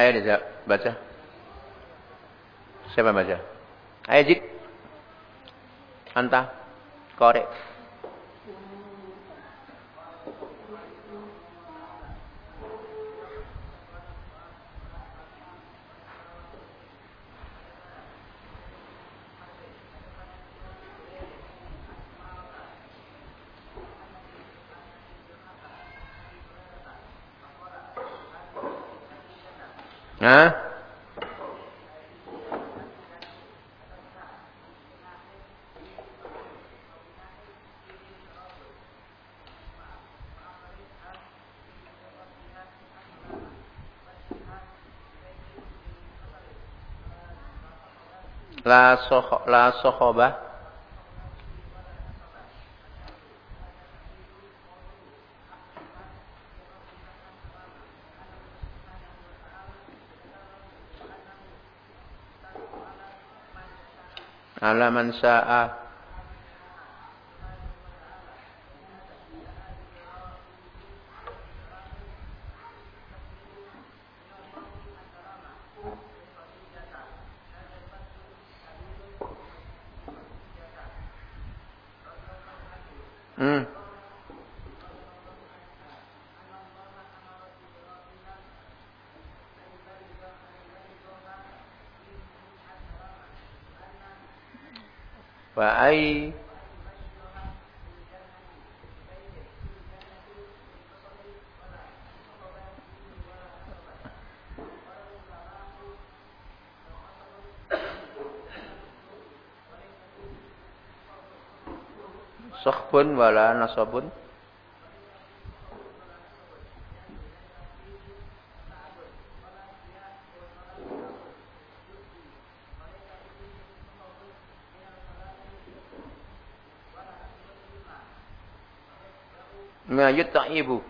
Ayo dijawab, baca. Siapa baca? Ayo Jid. Anta. Korek. Hah? La sokho, la sokhobah. Ala man sya'a. Hmm. Wa Sokhbun wala nasabun. Ma yuta'ibu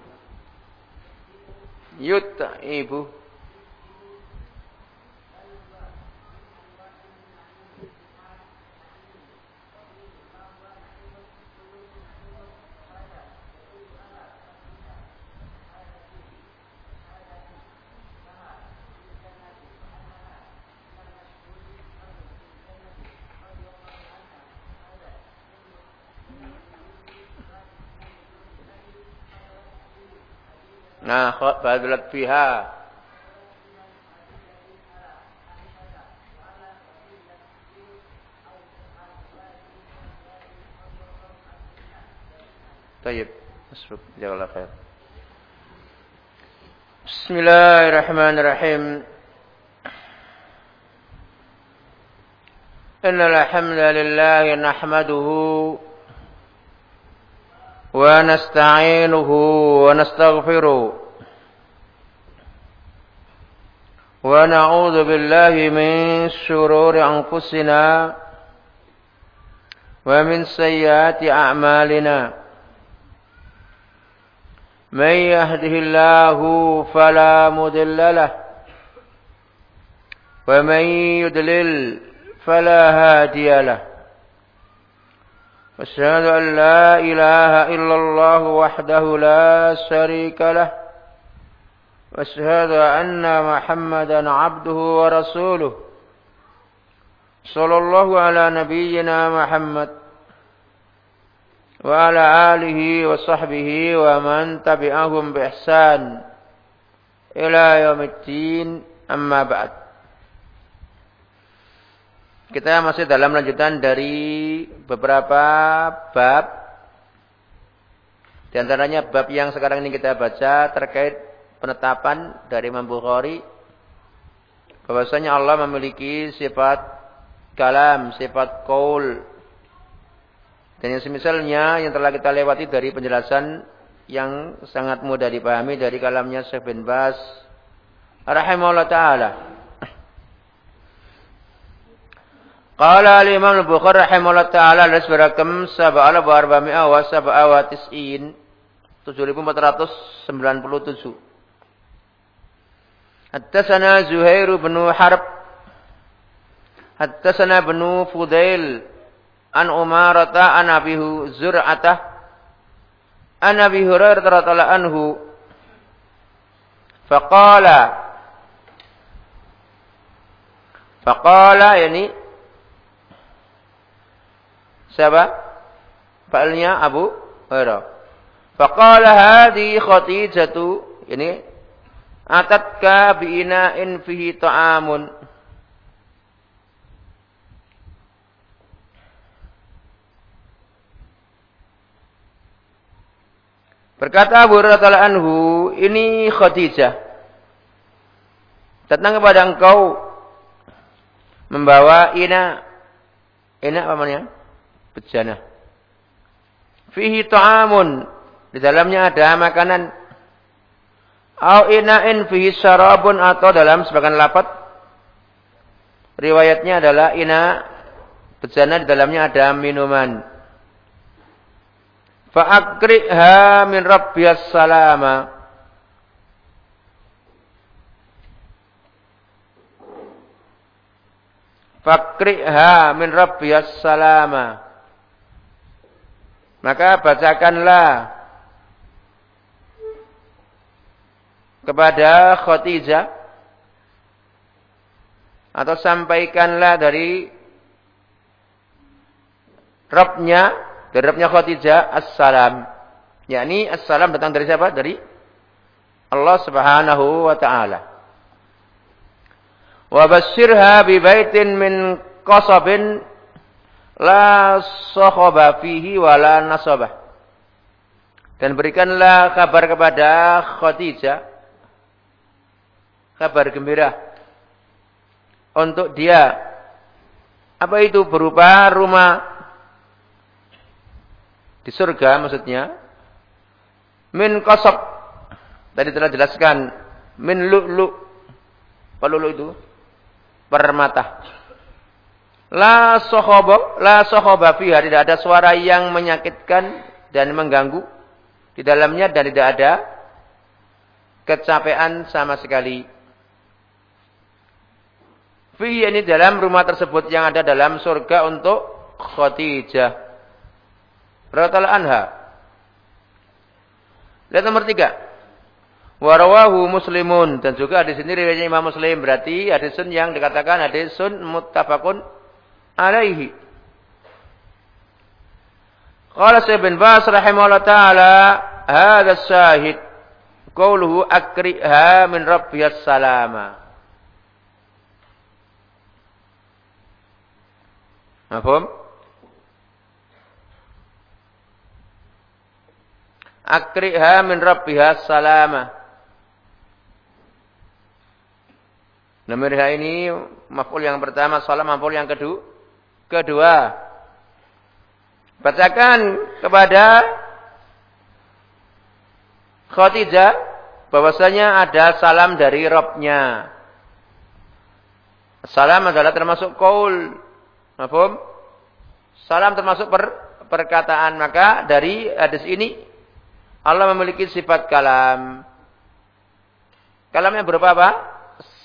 Yuta'ibu Badalat fiha. طيب أسفك. جزاك الله خير. بسم الله الرحمن الرحيم. إن الحمد لله نحمده ونستعينه ونستغفره ونعوذ بالله من شرور أنفسنا ومن سيئات أعمالنا. من يهده الله فلا مضل له ومن يدلل فلا هادي له. أشهد أن لا إله إلا الله وحده لا شريك له. وأشهد أن محمدا عبده ورسوله صلى الله على نبينا محمد وعلى آله وصحبه ومن تبعهم بإحسان إلى يوم الدين أما بعد Kita masih dalam lanjutan dari beberapa bab. Di antaranya bab yang sekarang ini kita baca terkait penetapan dari Imam Bukhari bahwasanya Allah memiliki sifat kalam, sifat qaul. Dan yang semisalnya yang telah kita lewati dari penjelasan yang sangat mudah dipahami dari kalamnya Syekh bin Bas rahimahullah taala. Qala al-Imam al-Bukhari rahimahullah taala ada berakam sab'ala wa sab'a wa tis'in 7497. Hattasana Zuhair bin Harb. Hattasana bin Fudail. An Umarata an Abi Zur'atah. An Abi anhu. Faqala. Faqala ini siapa? Fa'ilnya Abu Hurairah. Faqala hadhi Khadijatu ini atatka bi ina'in fihi ta'amun. Berkata Abu Hurairah anhu, ini Khadijah. Datang kepada engkau membawa ina ina apa namanya? Bejana. Fihi ta'amun. Di dalamnya ada makanan. Au ina'in fihi syarabun atau dalam sebagian lapat riwayatnya adalah ina bejana di dalamnya ada minuman. Fa'akriha min rabbiyas salama. Fakriha min rabbiyas salama. Maka bacakanlah kepada Khadijah atau sampaikanlah dari Rabbnya dari Rabbnya Khadijah assalam. Yakni assalam datang dari siapa? Dari Allah Subhanahu wa taala. Wa basyirha bi baitin min qasabin la sakhaba fihi wa nasabah. Dan berikanlah kabar kepada Khadijah kabar gembira untuk dia apa itu berupa rumah di surga maksudnya min qasab tadi telah jelaskan min lu'lu apa lu'lu itu permata. La sohobo, la sohoba fiha. Tidak ada suara yang menyakitkan dan mengganggu di dalamnya dan tidak ada kecapean sama sekali. Fi ini dalam rumah tersebut yang ada dalam surga untuk Khadijah. Radhiyallahu anha. Lihat nomor tiga. Warawahu muslimun. Dan juga di sini riwayatnya Imam Muslim. Berarti hadisun yang dikatakan hadisun muttafaqun alaihi. Qala Syekh bin Bas rahimahullah ta'ala. Hada syahid. Qawluhu akriha min rabbiyas salama. Mafhum? Akriha min rabbihas salama. Namirha ini maf'ul yang pertama, salam maf'ul yang kedua. Kedua. Bacakan kepada Khadijah bahwasanya ada salam dari Robnya. Salam adalah termasuk kaul. Mafhum? Salam termasuk per, perkataan. Maka dari hadis ini Allah memiliki sifat kalam. Kalamnya berupa apa?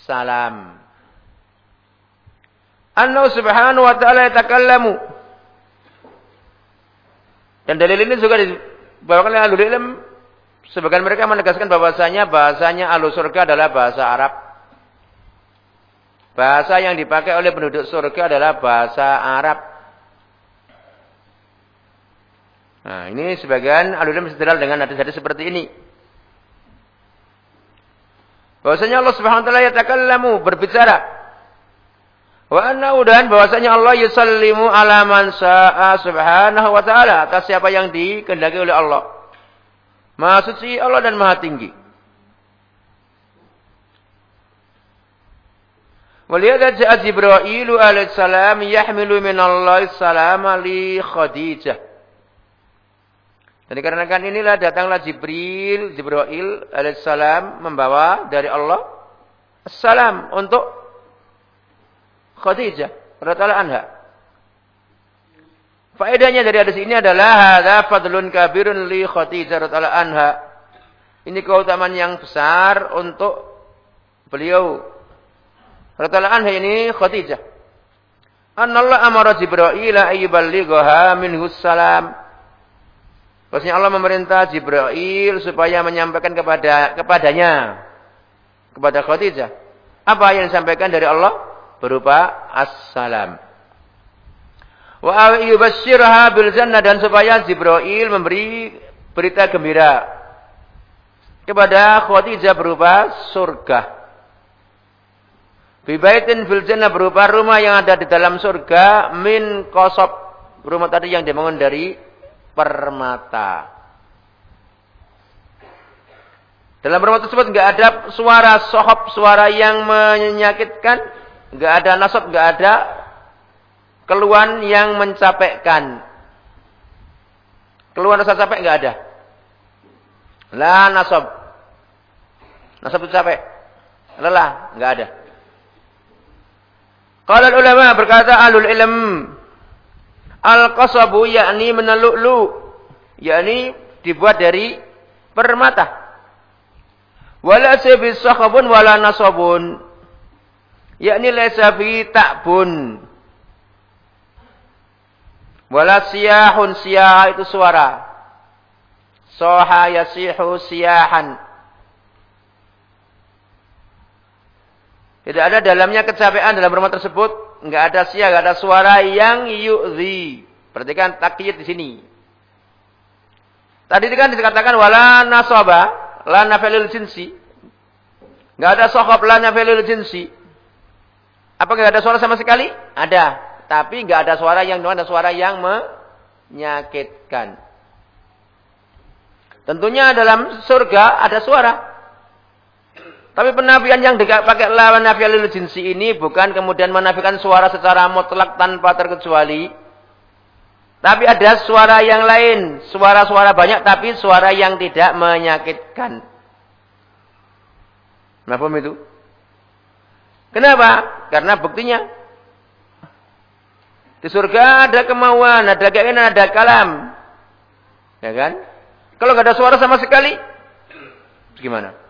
salam. Allah subhanahu wa ta'ala yatakallamu. Dan dalil ini juga dibawakan oleh ahli ilm. Sebagian mereka menegaskan bahwasanya bahasanya ahlu surga adalah bahasa Arab. Bahasa yang dipakai oleh penduduk surga adalah bahasa Arab. Nah, ini sebagian ilm istidlal dengan hadis-hadis seperti ini. Bahwasanya Allah Subhanahu wa taala yatakallamu berbicara. Wa anna dan bahwasanya Allah yusallimu ala man subhanahu wa ta'ala atas siapa yang dikehendaki oleh Allah. Maha suci Allah dan maha tinggi. Waliyadha ja'a Jibrailu alaihissalam yahmilu min Allah salama li Khadijah. Dan dikarenakan inilah datanglah Jibril, Jibril alaihissalam membawa dari Allah salam untuk Khadijah radhiyallahu anha. Faedahnya dari hadis ini adalah hadza fadlun kabirun li Khadijah radhiyallahu anha. Ini keutamaan yang besar untuk beliau radhiyallahu anha ini Khadijah. Annallahu amara Jibril ayyuballighaha minhu salam. Maksudnya Allah memerintah Jibril supaya menyampaikan kepada kepadanya kepada Khadijah. Apa yang disampaikan dari Allah? berupa assalam. Wa yubasyirha bil jannah dan supaya Jibril memberi berita gembira kepada Khadijah berupa surga. Bibaitin fil jannah berupa rumah yang ada di dalam surga min kosop rumah tadi yang dibangun dari permata. Dalam rumah tersebut nggak ada suara sohop, suara yang menyakitkan, nggak ada nasab, nggak ada keluhan yang mencapekkan. Keluhan rasa capek nggak ada. La nasab. Nasab itu capek. Lelah, nggak ada. Kalau ulama berkata alul ilm al-qasabu yakni menelulu yakni dibuat dari permata. Wala sabis sakhabun wala nasabun yakni laysa fi ta'bun Wala siyahun siyah itu suara. Soha yasihu siyahan. Tidak ada dalamnya kecapean dalam rumah tersebut. Enggak ada siyah, enggak ada suara yang yu'zi. Perhatikan takyid di sini. Tadi kan dikatakan wala nasaba, la nafilil jinsi. Enggak ada sohab la nafilil jinsi. Apa enggak ada suara sama sekali? Ada. Tapi nggak ada suara yang ada suara yang menyakitkan. Tentunya dalam surga ada suara. Tapi penafian yang dipakai lawan nafialil jinsi ini bukan kemudian menafikan suara secara mutlak tanpa terkecuali. Tapi ada suara yang lain. Suara-suara banyak tapi suara yang tidak menyakitkan. Kenapa itu? Kenapa? Karena buktinya di surga ada kemauan, ada keinginan, ada kalam. Ya kan? Kalau nggak ada suara sama sekali, gimana?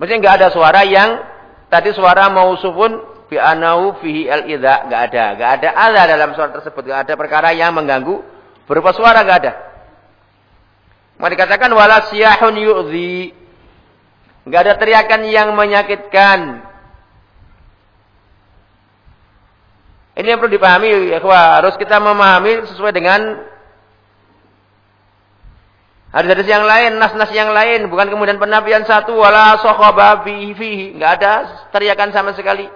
Maksudnya nggak ada suara yang tadi suara mausufun bi anau fihi al idza nggak ada, nggak ada ada dalam suara tersebut, nggak ada perkara yang mengganggu berupa suara nggak ada. Mau dikatakan wala siyahun yu'zi. Nggak ada teriakan yang menyakitkan. Ini yang perlu dipahami, ya harus kita memahami sesuai dengan hadis-hadis yang lain, nas-nas yang lain, bukan kemudian penafian satu wala sokhaba fihi, enggak ada teriakan sama sekali.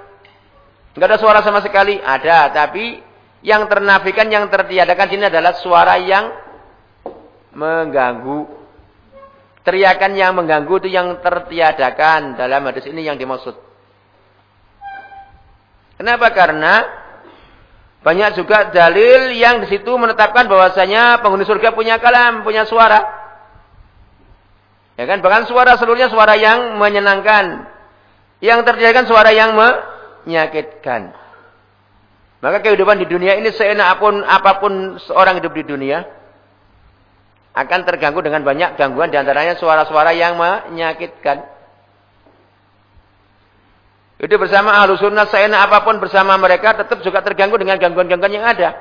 Enggak ada suara sama sekali, ada, tapi yang ternafikan, yang tertiadakan sini adalah suara yang mengganggu. Teriakan yang mengganggu itu yang tertiadakan dalam hadis ini yang dimaksud. Kenapa? Karena banyak juga dalil yang di situ menetapkan bahwasanya penghuni surga punya kalam, punya suara. Ya kan? Bahkan suara seluruhnya suara yang menyenangkan. Yang terjadi suara yang menyakitkan. Maka kehidupan di dunia ini seenak apa pun, apa pun seorang hidup di dunia akan terganggu dengan banyak gangguan di antaranya suara-suara yang menyakitkan. Itu bersama ahlu sunnah, seenak apa pun bersama mereka tetap juga terganggu dengan gangguan-gangguan yang ada.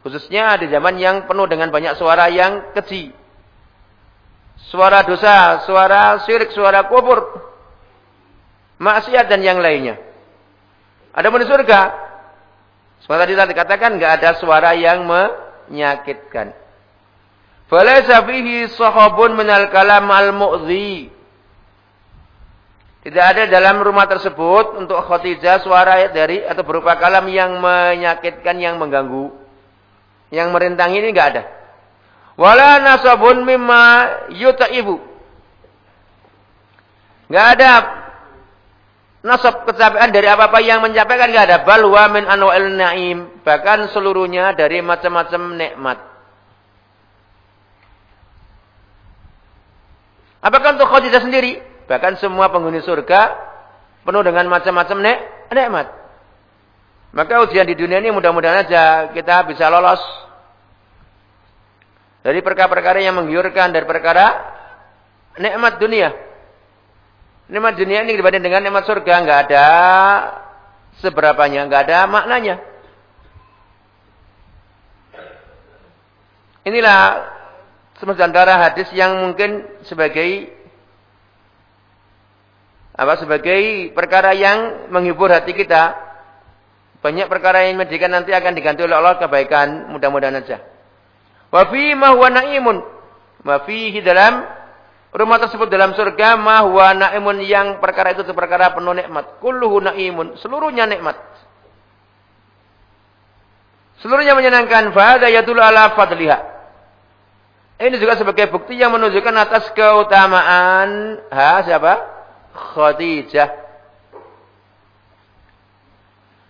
Khususnya di zaman yang penuh dengan banyak suara yang keji. Suara dosa, suara syirik, suara kubur. Maksiat dan yang lainnya. Ada di surga. Seperti tadi dikatakan nggak ada suara yang menyakitkan. Falaysa fihi sahabun minal kalam al-mu'dhi. Tidak ada dalam rumah tersebut untuk Khadijah suara dari atau berupa kalam yang menyakitkan, yang mengganggu. Yang merintangi ini enggak ada. Wala nasabun mimma yuta'ibu. Enggak ada nasab kecapean dari apa-apa yang mencapekan enggak ada. Bal wa min anwa'il na'im. Bahkan seluruhnya dari macam-macam nikmat. Apakah untuk Khadijah sendiri? Bahkan semua penghuni surga penuh dengan macam-macam nikmat. Maka ujian di dunia ini mudah-mudahan aja kita bisa lolos dari perkara-perkara yang menggiurkan dari perkara nikmat dunia. Nikmat dunia ini dibanding dengan nikmat surga nggak ada seberapanya, nggak ada maknanya. Inilah sementara hadis yang mungkin sebagai apa sebagai perkara yang menghibur hati kita. Banyak perkara yang menjadikan nanti akan diganti oleh Allah kebaikan, mudah-mudahan saja. Wa fi ma huwa naimun. Wa fihi dalam rumah tersebut dalam surga ma huwa naimun yang perkara itu perkara penuh nikmat. Kulluhu naimun, seluruhnya nikmat. Seluruhnya menyenangkan. Fahada yadul ala fadliha. Ini juga sebagai bukti yang menunjukkan atas keutamaan ha siapa? Khadijah.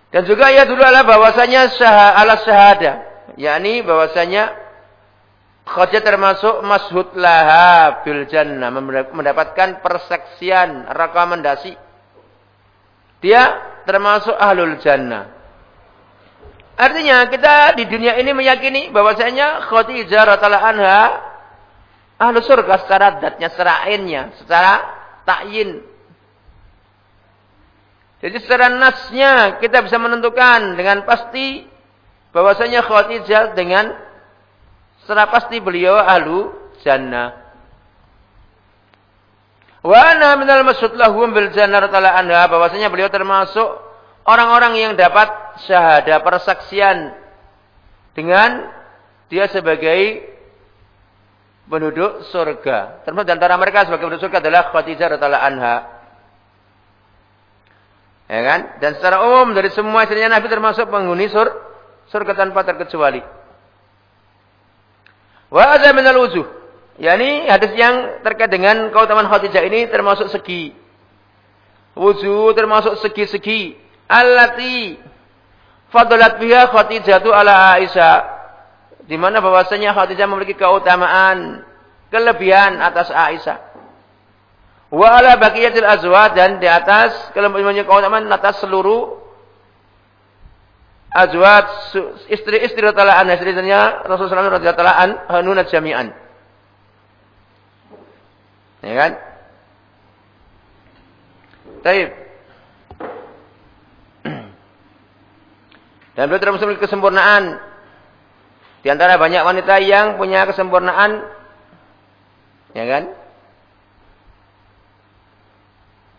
Dan juga ya dulu adalah bahwasanya syah, ala syahada, yakni bahwasanya Khadijah termasuk masyhud laha bil jannah, mendapatkan persaksian, rekomendasi. Dia termasuk ahlul jannah. Artinya kita di dunia ini meyakini bahwasanya Khadijah radhiyallahu anha ahlu surga secara datnya, secara ainnya, secara takyin. Jadi secara nasnya kita bisa menentukan dengan pasti bahwasanya Khadijah dengan secara pasti beliau ahlu jannah. Wa ana minal masud lahum bil jannah ta'ala anha bahwasanya beliau termasuk orang-orang yang dapat syahada persaksian dengan dia sebagai penduduk surga. Termasuk antara mereka sebagai penduduk surga adalah Khadijah radhiyallahu anha. Ya kan? Dan secara umum dari semua istrinya Nabi termasuk penghuni sur, surga tanpa terkecuali. Wa ada minal wujuh. Yani hadis yang terkait dengan keutamaan Khadijah ini termasuk segi. Wujuh termasuk segi-segi. Allati fadalat biha Khadijah tu ala Aisyah. Di mana bahwasanya Khadijah memiliki keutamaan, kelebihan atas Aisyah. Wa ala baqiyatil azwaj dan di atas kelembabannya keutamaan atas seluruh azwaj istri-istri radhiyallahu anha istrinya Rasulullah radhiyallahu anha hanuna jami'an. Ya kan? Baik. Dan beliau termasuk kesempurnaan. Di antara banyak wanita yang punya kesempurnaan ya kan?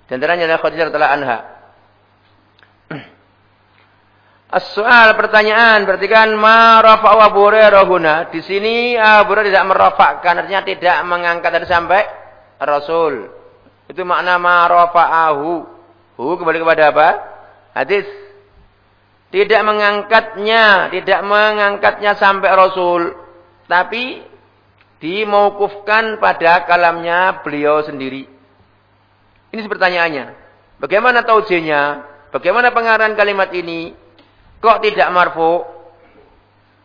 Di antaranya adalah Khadijah radhiyallahu anha. As-soal pertanyaan berarti kan ma rafa'u Abu Di sini Abu Hurairah tidak merafakkan artinya tidak mengangkat dari sampai Rasul. Itu makna ma rafa'ahu. Hu kembali kepada apa? Hadis. Tidak mengangkatnya, tidak mengangkatnya sampai Rasul, tapi dimaukufkan pada kalamnya beliau sendiri. Ini pertanyaannya. Bagaimana taujinya? Bagaimana pengarahan kalimat ini? Kok tidak marfu?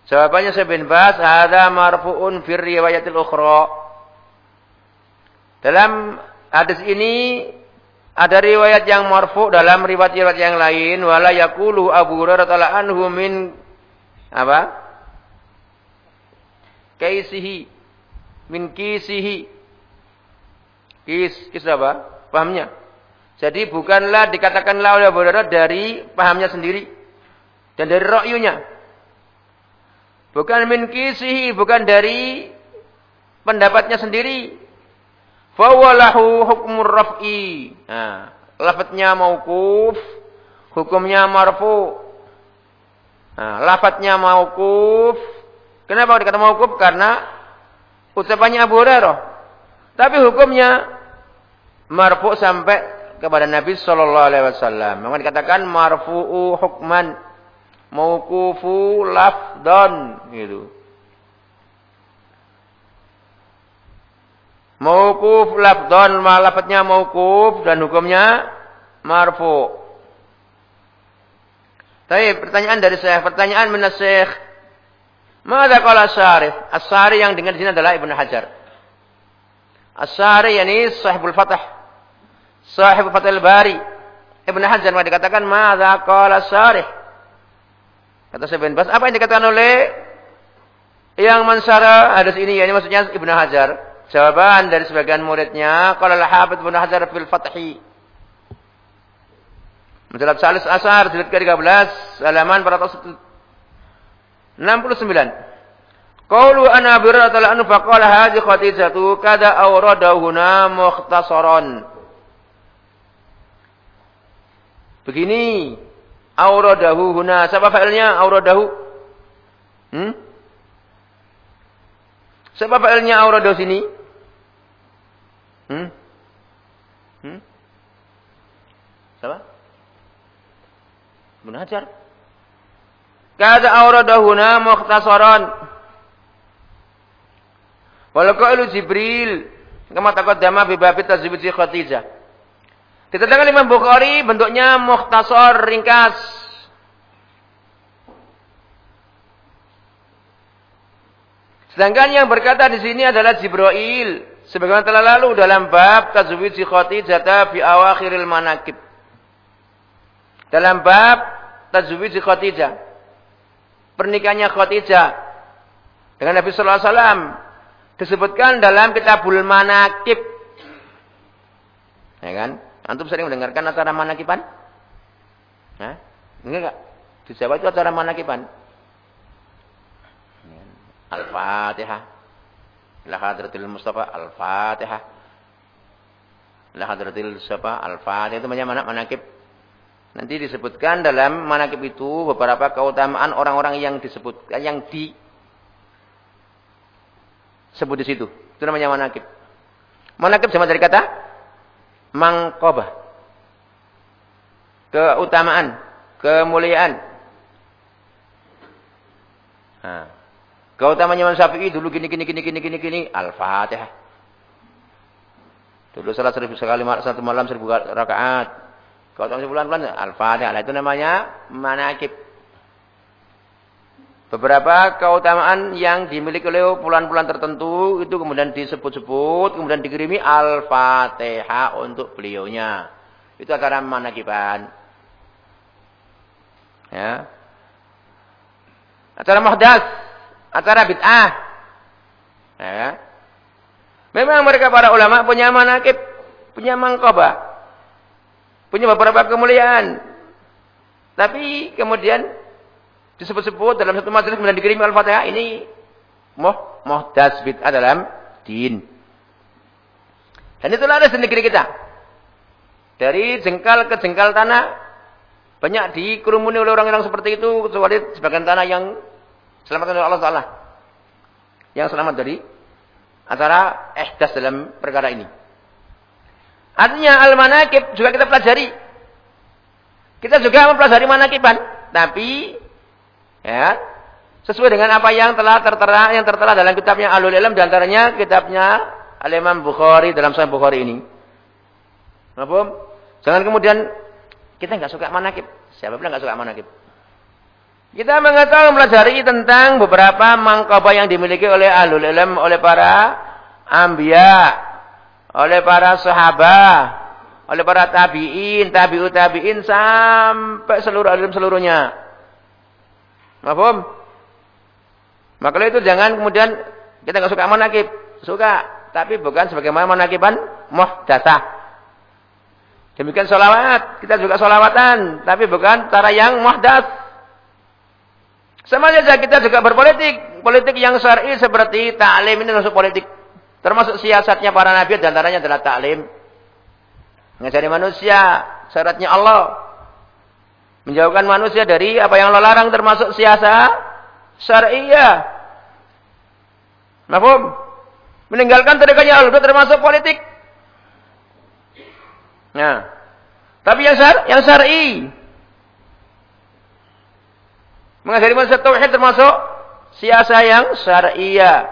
Jawabannya saya bin Bas, ada marfu'un fir riwayatil ukhra. Dalam hadis ini ada riwayat yang marfu dalam riwayat-riwayat yang lain wala yaqulu Abu Hurairah radhiyallahu anhu min apa? Kaisihi min kisihi. Kis, kis apa? Pahamnya? Jadi bukanlah dikatakanlah oleh Abu Hurairah dari pahamnya sendiri dan dari rokyunya. Bukan min kisihi, bukan dari pendapatnya sendiri. Fawalahu hukmur raf'i. Nah, lafadznya mauquf, hukumnya marfu. Nah, lafadznya mauquf. Kenapa dikata mauquf? Karena ucapannya Abu Hurairah. Tapi hukumnya marfu sampai kepada Nabi sallallahu alaihi wasallam. Memang dikatakan marfu'u hukman mauqufu lafdan gitu. Mauquf lafdan lafadznya mauquf dan hukumnya marfu. Tapi pertanyaan dari saya, pertanyaan mana Syekh? Mada qala Syarif? As-Sari yang dengan di sini adalah Ibnu Hajar. As-Sari yani sahibul Fatah. Sahib Fathul Bari. Ibn Hajar maka dikatakan madza qala syarih. Kata Syekh Bas, apa yang dikatakan oleh yang mensyarah hadis ini yakni maksudnya Ibnu Hajar. Jawaban dari sebagian muridnya qala al-Hafidz Ibnu Hajar fil Fathi. Menjelat Salis Asar jilid ke-13 halaman 469. Qaulu ana bi radhiyallahu anhu faqala hadhi Khadijatu kada awradahu na mukhtasaran. Begini. Auradahu huna. Siapa fa'ilnya auradahu? Hmm? Siapa fa'ilnya auradahu sini? Hmm? Hmm? Siapa? Ibn Hajar. Kada auradahuna mukhtasaran. Walau qailu Jibril kama taqaddama bi babi tazwid Khadijah. Diterangkan Imam Bukhari bentuknya mukhtasar ringkas. Sedangkan yang berkata di sini adalah Jibril. Sebagaimana telah lalu dalam bab tazwid Khadijah fi awakhiril manakib. Dalam bab tazwid Khadijah. Pernikahannya Khadijah dengan Nabi sallallahu alaihi wasallam disebutkan dalam kitabul manakib. Ya kan? Antum sering mendengarkan acara manakiban? Hah? Enggak enggak? Di Jawa itu acara manakiban. Al-Fatihah. La hadratil Mustafa Al-Fatihah. La hadratil Mustafa Al-Fatihah itu namanya mana manakib. Nanti disebutkan dalam manakib itu beberapa keutamaan orang-orang yang disebutkan yang di sebut di situ. Itu namanya manakib. Manakib sama dari kata mangkobah. Keutamaan, kemuliaan. Nah. Keutamaan Imam Syafi'i dulu gini gini gini gini gini gini Al-Fatihah. Dulu salah seribu sekali satu malam seribu rakaat. Keutamaan sebulan-bulan Al-Fatihah. Nah, itu namanya manakib. Beberapa keutamaan yang dimiliki oleh bulan-bulan tertentu itu kemudian disebut-sebut, kemudian dikirimi Al-Fatihah untuk beliaunya. Itu acara manakiban. Ya. Acara muhdas, acara bid'ah. Ya. Memang mereka para ulama punya manakib, punya mangkoba, punya beberapa kemuliaan. Tapi kemudian disebut-sebut dalam satu majelis kemudian dikirim Al-Fatihah ini moh muhdas bid'ah dalam din. Dan itulah ada di negeri kita. Dari jengkal ke jengkal tanah banyak dikerumuni oleh orang-orang seperti itu kecuali sebagian tanah yang selamat oleh Allah Taala. Yang selamat dari acara ehdas dalam perkara ini. Artinya al-manakib juga kita pelajari. Kita juga mempelajari manakiban, tapi Ya. Sesuai dengan apa yang telah tertera yang tertera dalam kitabnya Alul Ilm di antaranya kitabnya Al-Imam Bukhari dalam Sahih Bukhari ini. Kenapa? Jangan kemudian kita nggak suka manakib. Siapa bilang nggak suka manakib? Kita mengetahui mempelajari tentang beberapa mangkabah yang dimiliki oleh Alul Ilm, oleh para ambia, oleh para sahabat, oleh para tabi'in, tabi'ut tabi'in sampai seluruh alim seluruhnya. Mahfum? Maka itu jangan kemudian kita nggak suka manakib. Suka. Tapi bukan sebagaimana manakiban muhdasah. Demikian solawat. Kita juga solawatan. Tapi bukan cara yang muhdas. Sama saja kita juga berpolitik. Politik yang syar'i seperti ta'lim ini masuk politik. Termasuk siasatnya para nabi dan antaranya adalah ta'lim. Ngajari manusia. Syaratnya Allah. Menjauhkan manusia dari apa yang Allah larang termasuk siasa syariah. Mahfum? Meninggalkan tarikannya Allah termasuk politik. Nah. Tapi yang syar, yang syar'i. Mengajari manusia tauhid termasuk siasa yang syariah.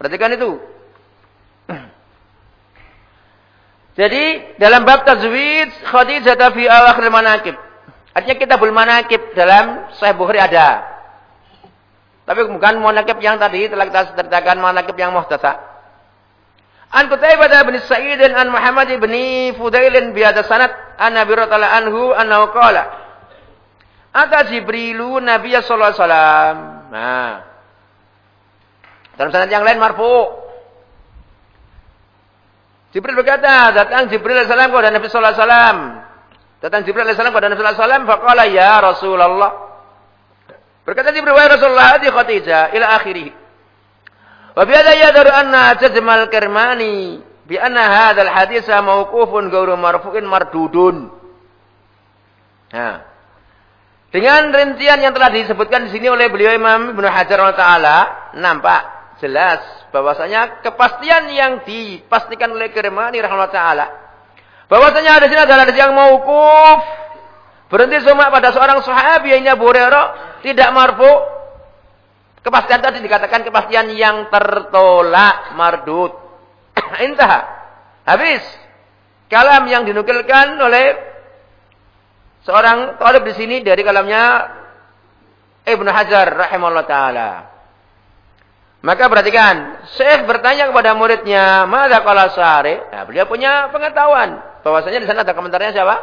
Perhatikan itu. Jadi dalam bab tazwid Khadijah fi awakhir manakib. Artinya kita kitabul manakib dalam Sahih Bukhari ada. Tapi bukan manakib yang tadi telah kita ceritakan manakib yang muhtasa. An Qutaibah bin Sa'id an Muhammad bin Fudail bi hadha sanad an Nabi radhiyallahu anhu annahu qala Ata Jibrilu Nabi sallallahu alaihi wasallam. Nah. Dalam sanad yang lain marfu. Jibril berkata, datang Jibril alaihi salam kepada Nabi sallallahu alaihi wasallam. Datang Jibril AS kepada Nabi sallallahu alaihi wasallam, faqala ya Rasulullah. Berkata Jibril, "Wahai Rasulullah, hadi Khadijah ila akhirih." Wa bi hadha yadru anna tajmal kirmani bi anna hadzal haditsa mauqufun ghairu marfu'in mardudun. Nah, dengan rincian yang telah disebutkan di sini oleh beliau Imam Ibnu Hajar al Taala, nampak jelas bahwasanya kepastian yang dipastikan oleh Kirmani rahimahullah taala bahwasanya ada sini adalah hadis yang mauquf berhenti cuma pada seorang sahabi yang Abu Hurairah tidak marfu kepastian tadi dikatakan kepastian yang tertolak mardut. Intah habis. Kalam yang dinukilkan oleh seorang talib di sini dari kalamnya Ibnu Hajar rahimahullah taala. Maka perhatikan, Syekh bertanya kepada muridnya, "Mada qala sari?" Nah, beliau punya pengetahuan bahwasanya di sana ada komentarnya siapa?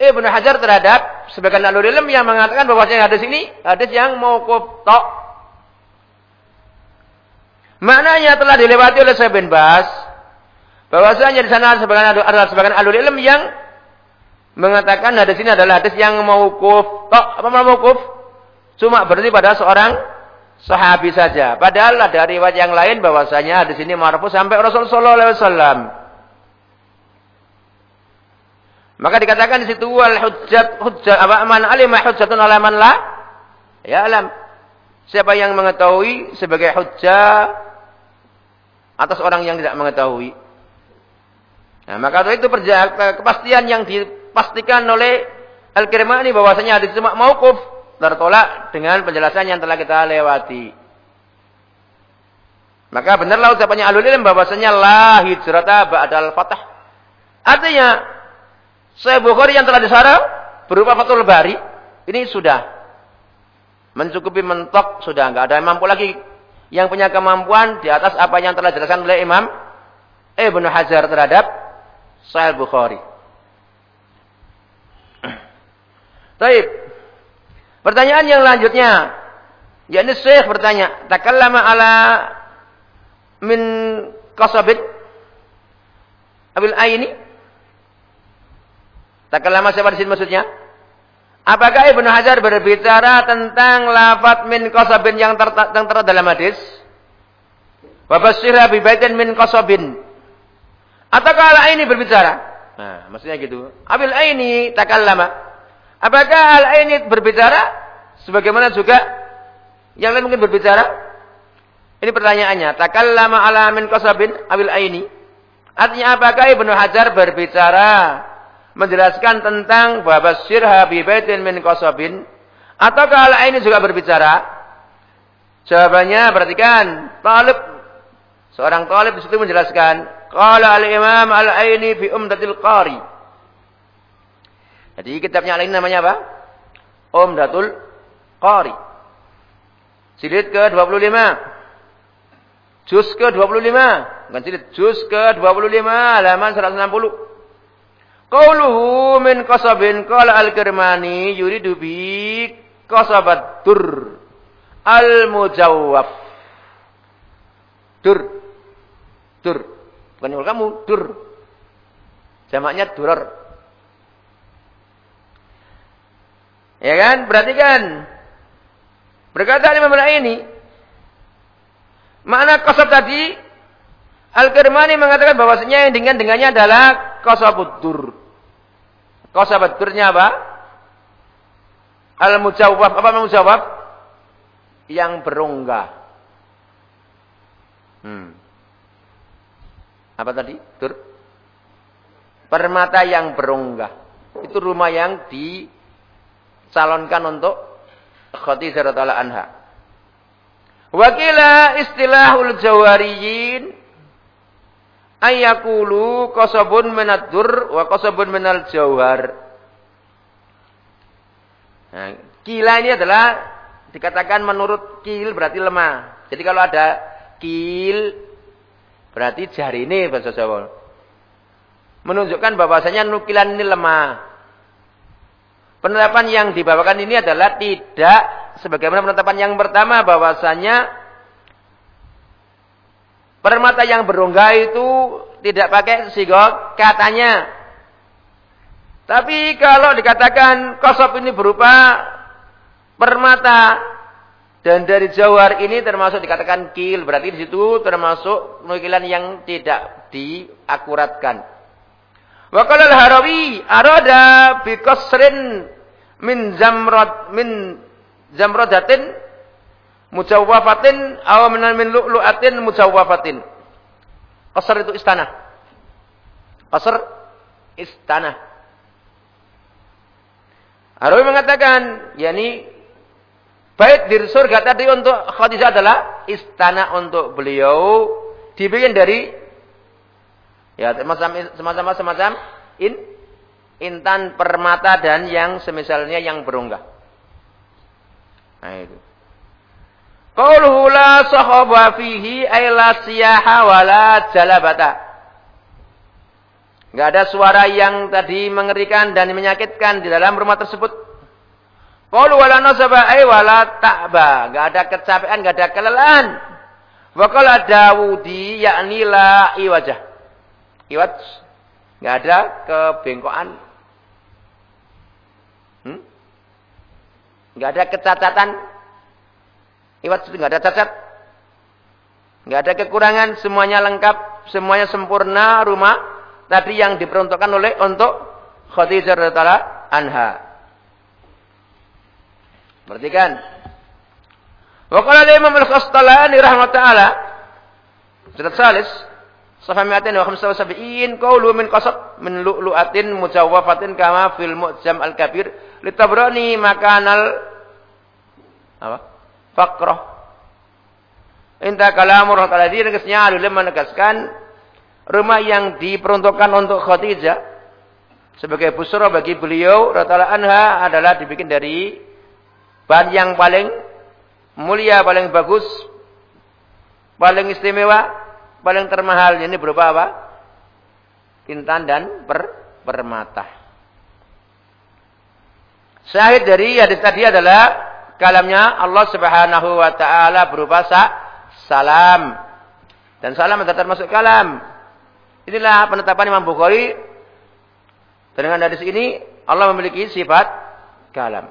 Ibnu Hajar terhadap sebagian alur ilm yang mengatakan bahwasanya hadis ini hadis yang mauquf tok. Maknanya telah dilewati oleh Syekh bin Bas bahwasanya di sana sebagian adalah sebagian alur ilm yang mengatakan hadis ini adalah hadis yang mauquf tok. Apa mauquf? Cuma berarti pada seorang sahabi saja. Padahal ada riwayat yang lain bahwasanya di sini marfu sampai Rasul sallallahu. Maka dikatakan di situ wal hujjat hujjat apa man alima hujjatun ala man la ya alam. Siapa yang mengetahui sebagai hujjah atas orang yang tidak mengetahui. Nah, maka itu kepastian yang dipastikan oleh Al-Kirmani bahwasanya hadis cuma mauquf tertolak dengan penjelasan yang telah kita lewati. Maka benarlah ucapannya alul ilm bahwasanya la hijrata ba'dal fatah. Artinya Sahih Bukhari yang telah disarang berupa Fathul Bari ini sudah mencukupi mentok sudah enggak ada yang mampu lagi yang punya kemampuan di atas apa yang telah dijelaskan oleh Imam Ibnu Hajar terhadap Sahih Bukhari. Baik. Pertanyaan yang lanjutnya, yakni Syekh bertanya, takallama ala min qasabit abil aini? Takallama siapa di sini maksudnya? Apakah Ibnu Hajar berbicara tentang lafaz min qasabin yang tertera ter dalam hadis? Wa basyirha bi baitin min qasabin. Ataukah al aini berbicara? Nah, maksudnya gitu. Abil aini takallama Apakah hal ini berbicara? Sebagaimana juga yang lain mungkin berbicara? Ini pertanyaannya. Takallama ala min qasabin awil aini. Artinya apakah Ibnu Hajar berbicara menjelaskan tentang bahwa syirha bi baitin min qasabin ataukah hal ini juga berbicara? Jawabannya perhatikan, talib seorang talib di menjelaskan, qala al-imam al-aini fi umdatil qari. Jadi kitabnya lain namanya apa? Umdatul Qari. Jilid ke-25. Juz ke-25. Bukan jilid, juz ke-25 halaman 160. Qauluhu min qasabin qala al-Kirmani yuridu bi qasabat dur al-mujawwab. Dur. Dur. Bukan kamu, dur. Jamaknya durar. Ya kan? Berarti kan berkata Imam ini makna kosab tadi Al-Kirmani mengatakan bahwasanya yang dengan dengannya adalah kosabudur. Kosabudurnya apa? Al-mujawab. Apa mujawab? Yang berongga. Hmm. Apa tadi? Tur? Permata yang berongga. Itu rumah yang di calonkan untuk Khadijah radhiyallahu anha. Wakila istilahul jawariyin ayakulu qasabun dur wa qasabun minal jawhar. Nah, kila ini adalah dikatakan menurut kil berarti lemah. Jadi kalau ada kil berarti jari ini bahasa Jawa. Menunjukkan bahwasanya nukilan ini lemah. Penetapan yang dibawakan ini adalah tidak sebagaimana penetapan yang pertama bahwasanya permata yang berongga itu tidak pakai sigok katanya. Tapi kalau dikatakan kosop ini berupa permata dan dari jawar ini termasuk dikatakan kil, berarti di situ termasuk nukilan yang tidak diakuratkan. Wa qala al-Harawi arada bi qasrin min zamrat min zamradatin mujawwafatin aw min lu'lu'atin mujawwafatin. Qasr itu istana. Qasr istana. Harawi mengatakan, yakni bait di surga tadi untuk Khadijah adalah istana untuk beliau dibikin dari Ya, semacam semacam semacam in intan permata dan yang semisalnya yang berunggah. Nah itu. Qauluhu la sahaba fihi ay la siyaha wala jalabata. Enggak ada suara yang tadi mengerikan dan menyakitkan di dalam rumah tersebut. Qaulu wala nasaba ay wala ta'ba. Enggak ada kecapean, enggak ada kelelahan. Wa qala Dawudi yakni la iwajah. Iwat nggak ada kebengkokan. Hmm? Ada kecacatan. Iwat itu nggak ada cacat. Nggak ada kekurangan, semuanya lengkap, semuanya sempurna rumah tadi yang diperuntukkan oleh untuk Khadijah radhiyallahu anha. Perhatikan. Wa qala Imam Al-Khastalani rahimahullah Surat Salis Safa mi'atin wa khamsa wa sab'in qawlu min qasab min lu'lu'atin kama fil mu'jam al-kabir litabrani makanal apa? Faqrah. Inta kalamur tadi negasnya alulim menegaskan rumah yang diperuntukkan untuk Khadijah sebagai busra bagi beliau radhiyallahu anha adalah dibikin dari bahan yang paling mulia, paling bagus, paling istimewa paling termahal ini berupa apa? Intan dan per, permata. Syahid dari hadis tadi adalah kalamnya Allah Subhanahu wa taala berupa sa, salam. Dan salam adalah termasuk kalam. Inilah penetapan Imam Bukhari. Dengan hadis ini Allah memiliki sifat kalam.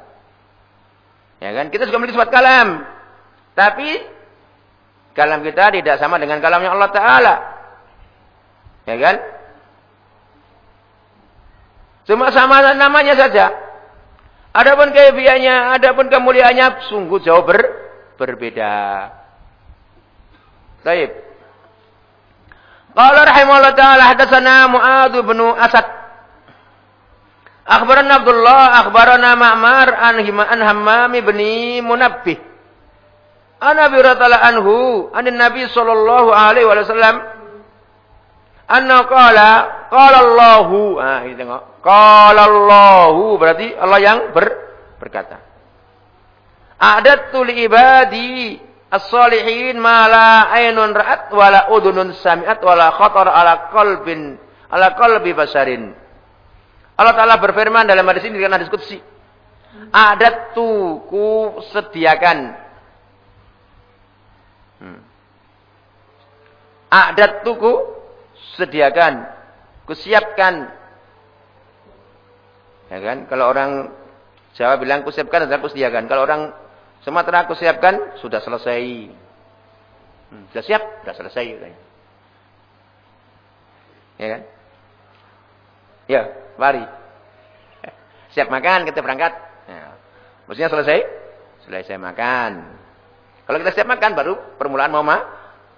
Ya kan? Kita juga memiliki sifat kalam. Tapi Kalam kita tidak sama dengan kalamnya Allah Ta'ala. Ya kan? Cuma sama namanya saja. Adapun keifiannya, adapun kemuliaannya sungguh jauh ber, berbeda. Baik. Qala rahimahullah ta'ala hadatsana Mu'adz bin Asad. Akhbarana Abdullah, akhbarana Ma'mar an Hammam bin Munabbih. Ana bi anhu, anin Nabi sallallahu alaihi wasallam anna qala qala Allahu. Ah, ini tengok. Qala Allahu berarti Allah yang ber, berkata. A'dadtu li ibadi as-salihin ma la aynun ra'at wa la udunun sami'at wa la khatar ala qalbin ala qalbi basarin. Allah Ta'ala berfirman dalam hadis ini dengan hadis qudsi. A'dadtu ku sediakan Hmm. Adat tuku sediakan, kusiapkan. Ya kan? Kalau orang Jawa bilang kusiapkan adalah kusediakan. Kalau orang Sumatera kusiapkan sudah selesai. Hmm, sudah siap, sudah selesai. Ya kan? Ya, mari. Siap makan, kita berangkat. Ya. Maksudnya selesai? Selesai makan. Kalau kita siap makan baru permulaan mau ma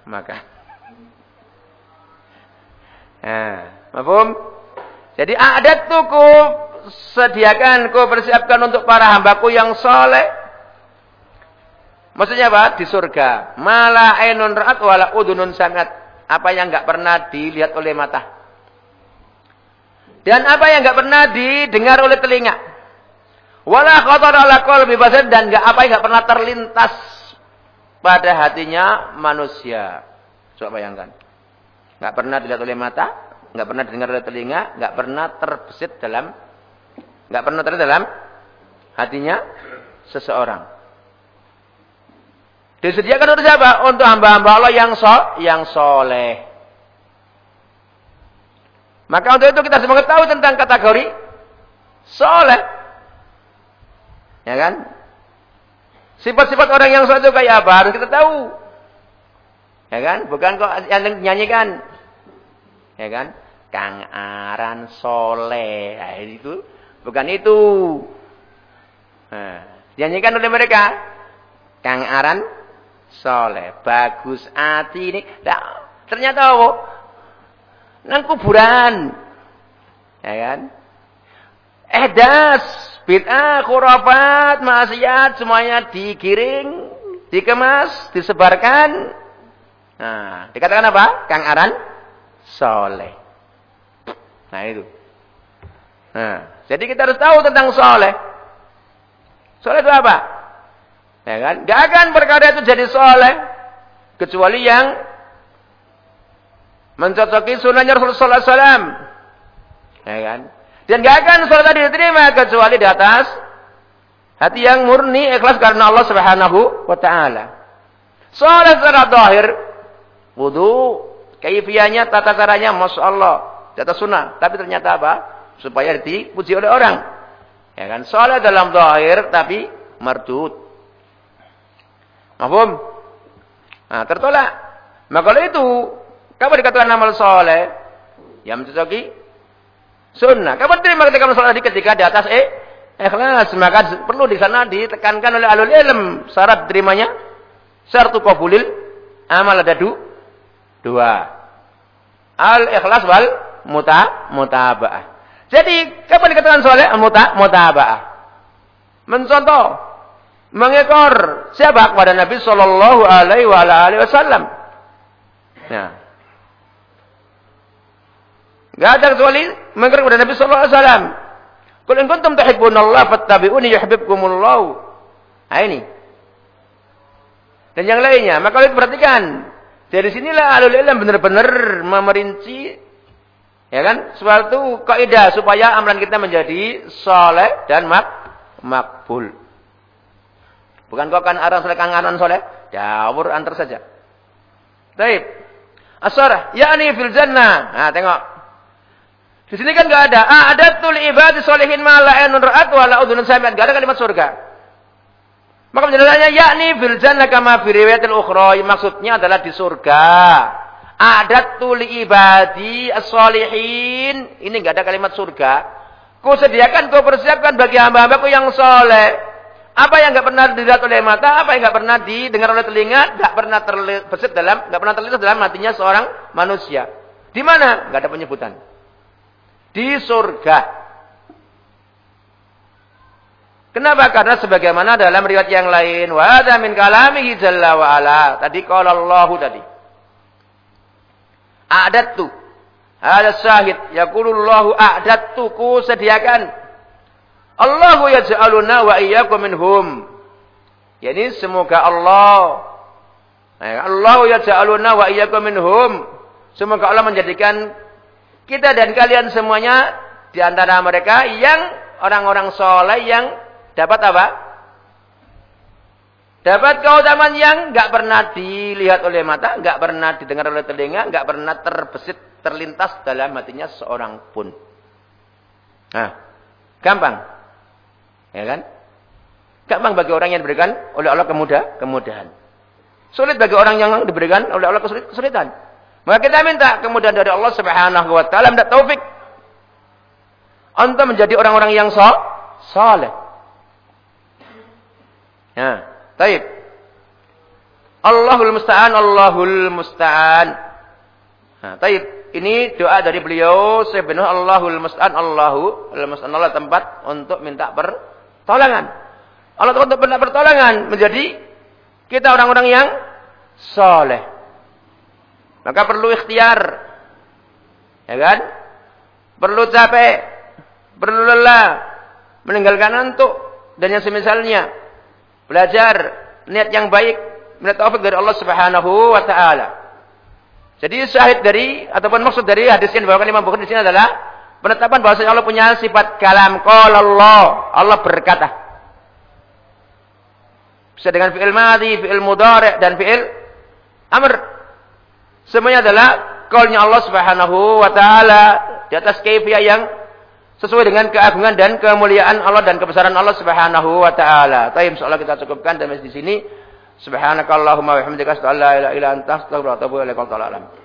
makan. Nah, mafhum? Jadi adat tuh ku sediakan, ku persiapkan untuk para hambaku yang soleh. Maksudnya apa? Di surga. Mala ainun ra'at wala udunun sangat. Apa yang enggak pernah dilihat oleh mata. Dan apa yang enggak pernah didengar oleh telinga. Wala khatar ala qalbi basar dan enggak apa yang enggak pernah terlintas pada hatinya manusia. Coba bayangkan. Nggak pernah dilihat oleh mata, nggak pernah didengar oleh telinga, nggak pernah terbesit dalam, nggak pernah terlihat dalam hatinya seseorang. Disediakan untuk siapa? Untuk hamba-hamba Allah yang so, yang soleh. Maka untuk itu kita semua tahu tentang kategori soleh. Ya kan? Sifat-sifat orang yang soleh itu kayak apa? Harus kita tahu. Ya kan? Bukan kok yang nyanyikan. Ya kan? Kang Aran soleh. Nah, itu bukan itu. Nah, dinyanyikan oleh mereka. Kang Aran soleh. Bagus hati ini. Nah, ternyata apa? Nang kuburan. Ya kan? Ehdas, bid'ah, khurafat, maksiat semuanya digiring, dikemas, disebarkan. Nah, dikatakan apa? Kang Aran soleh. Nah itu. Nah, jadi kita harus tahu tentang soleh. Soleh itu apa? Ya kan? Gak akan perkara itu jadi soleh kecuali yang mencocoki sunnahnya Rasulullah SAW. Ya kan? Dan gak akan sholat tadi diterima kecuali di atas hati yang murni ikhlas karena Allah Subhanahu wa taala. Sholat secara zahir wudu, kaifiahnya tata caranya Masya Allah di atas sunnah, tapi ternyata apa? Supaya dipuji oleh orang. Ya kan? Sholat dalam zahir tapi mardud. Mahfum? Nah, tertolak. Maka kalau itu, kamu dikatakan amal soleh, yang mencocoki Sunnah. Kapan terima ketika sholat ketika di atas eh ikhlas maka perlu di sana ditekankan oleh alul ilm syarat terimanya syartu qabulil amal ada du, dua. Al ikhlas wal muta mutabaah. Jadi kapan dikatakan soleh muta mutabaah? Mencontoh mengekor siapa kepada Nabi Shallallahu Alaihi Wasallam. Nah, Enggak ada kecuali mengikut kepada Nabi sallallahu alaihi wasallam. Qul in kuntum tuhibbunallah fattabi'uni yuhibbukumullah. Nah ini. Dan yang lainnya, maka kalian perhatikan. Dari sinilah alul ilm benar-benar memerinci ya kan? Suatu kaidah supaya amalan kita menjadi soleh dan mak makbul. Bukan kau kan arah soleh kanganan soleh, dawur antar saja. Baik. Asar, yakni fil jannah. Nah, tengok. Di sini kan nggak ada. Ah, ada tul ibadi solehin malah enun ra'at wa la udhun sami'at. Enggak ada kalimat surga. Maka penjelasannya yakni fil jannah kama fi riwayatil ukhra. Maksudnya adalah di surga. Ada tul ibadi as-solihin. Ini enggak ada kalimat surga. Ku sediakan, ku persiapkan bagi hamba-hambaku yang soleh. Apa yang enggak pernah dilihat oleh mata, apa yang enggak pernah didengar oleh telinga, enggak pernah terbesit dalam, enggak pernah terlintas dalam hatinya seorang manusia. Di mana? Enggak ada penyebutan di surga. Kenapa? Karena sebagaimana dalam riwayat yang lain, wa min kalamihi jalla wa ala. Tadi qala Allah tadi. A'dattu. Ada syahid, yaqulullahu a'dattu ku sediakan. Allahu yaj'aluna wa iyyakum minhum. Yani semoga Allah Allah yaj'aluna wa iyyakum minhum. Semoga Allah menjadikan kita dan kalian semuanya di antara mereka yang orang-orang soleh yang dapat apa? Dapat keutamaan yang nggak pernah dilihat oleh mata, nggak pernah didengar oleh telinga, nggak pernah terbesit, terlintas dalam hatinya seorang pun. Nah, gampang, ya kan? Gampang bagi orang yang diberikan oleh Allah kemudah, kemudahan. Sulit bagi orang yang diberikan oleh Allah kesulitan. Maka kita minta kemudian dari Allah Subhanahu wa taala minta taufik untuk menjadi orang-orang yang so saleh. Ya, baik. Allahul musta'an, Allahul musta'an. Nah, baik. Ini doa dari beliau sebenarnya Allahul musta'an, Allahul musta'an Allah tempat untuk minta pertolongan. Allah untuk minta pertolongan menjadi kita orang-orang yang saleh. Maka perlu ikhtiar. Ya kan? Perlu capek. Perlu lelah. Meninggalkan ngantuk. Dan yang semisalnya. Belajar. Niat yang baik. Minta taufik dari Allah subhanahu wa ta'ala. Jadi syahid dari. Ataupun maksud dari hadis yang dibawakan Imam Bukhari di sini adalah. Penetapan bahwa Allah punya sifat kalam. Qala Allah. Allah berkata. Bisa dengan fi'il madhi, fi'il mudhari' dan fi'il amr. Semuanya adalah kaulnya Allah Subhanahu wa taala di atas kaifiah yang sesuai dengan keagungan dan kemuliaan Allah dan kebesaran Allah Subhanahu wa taala. Tayyib insyaallah kita cukupkan dan di sini subhanakallahumma wa bihamdika asyhadu an la ilaha illa anta astaghfiruka wa atubu ilaik.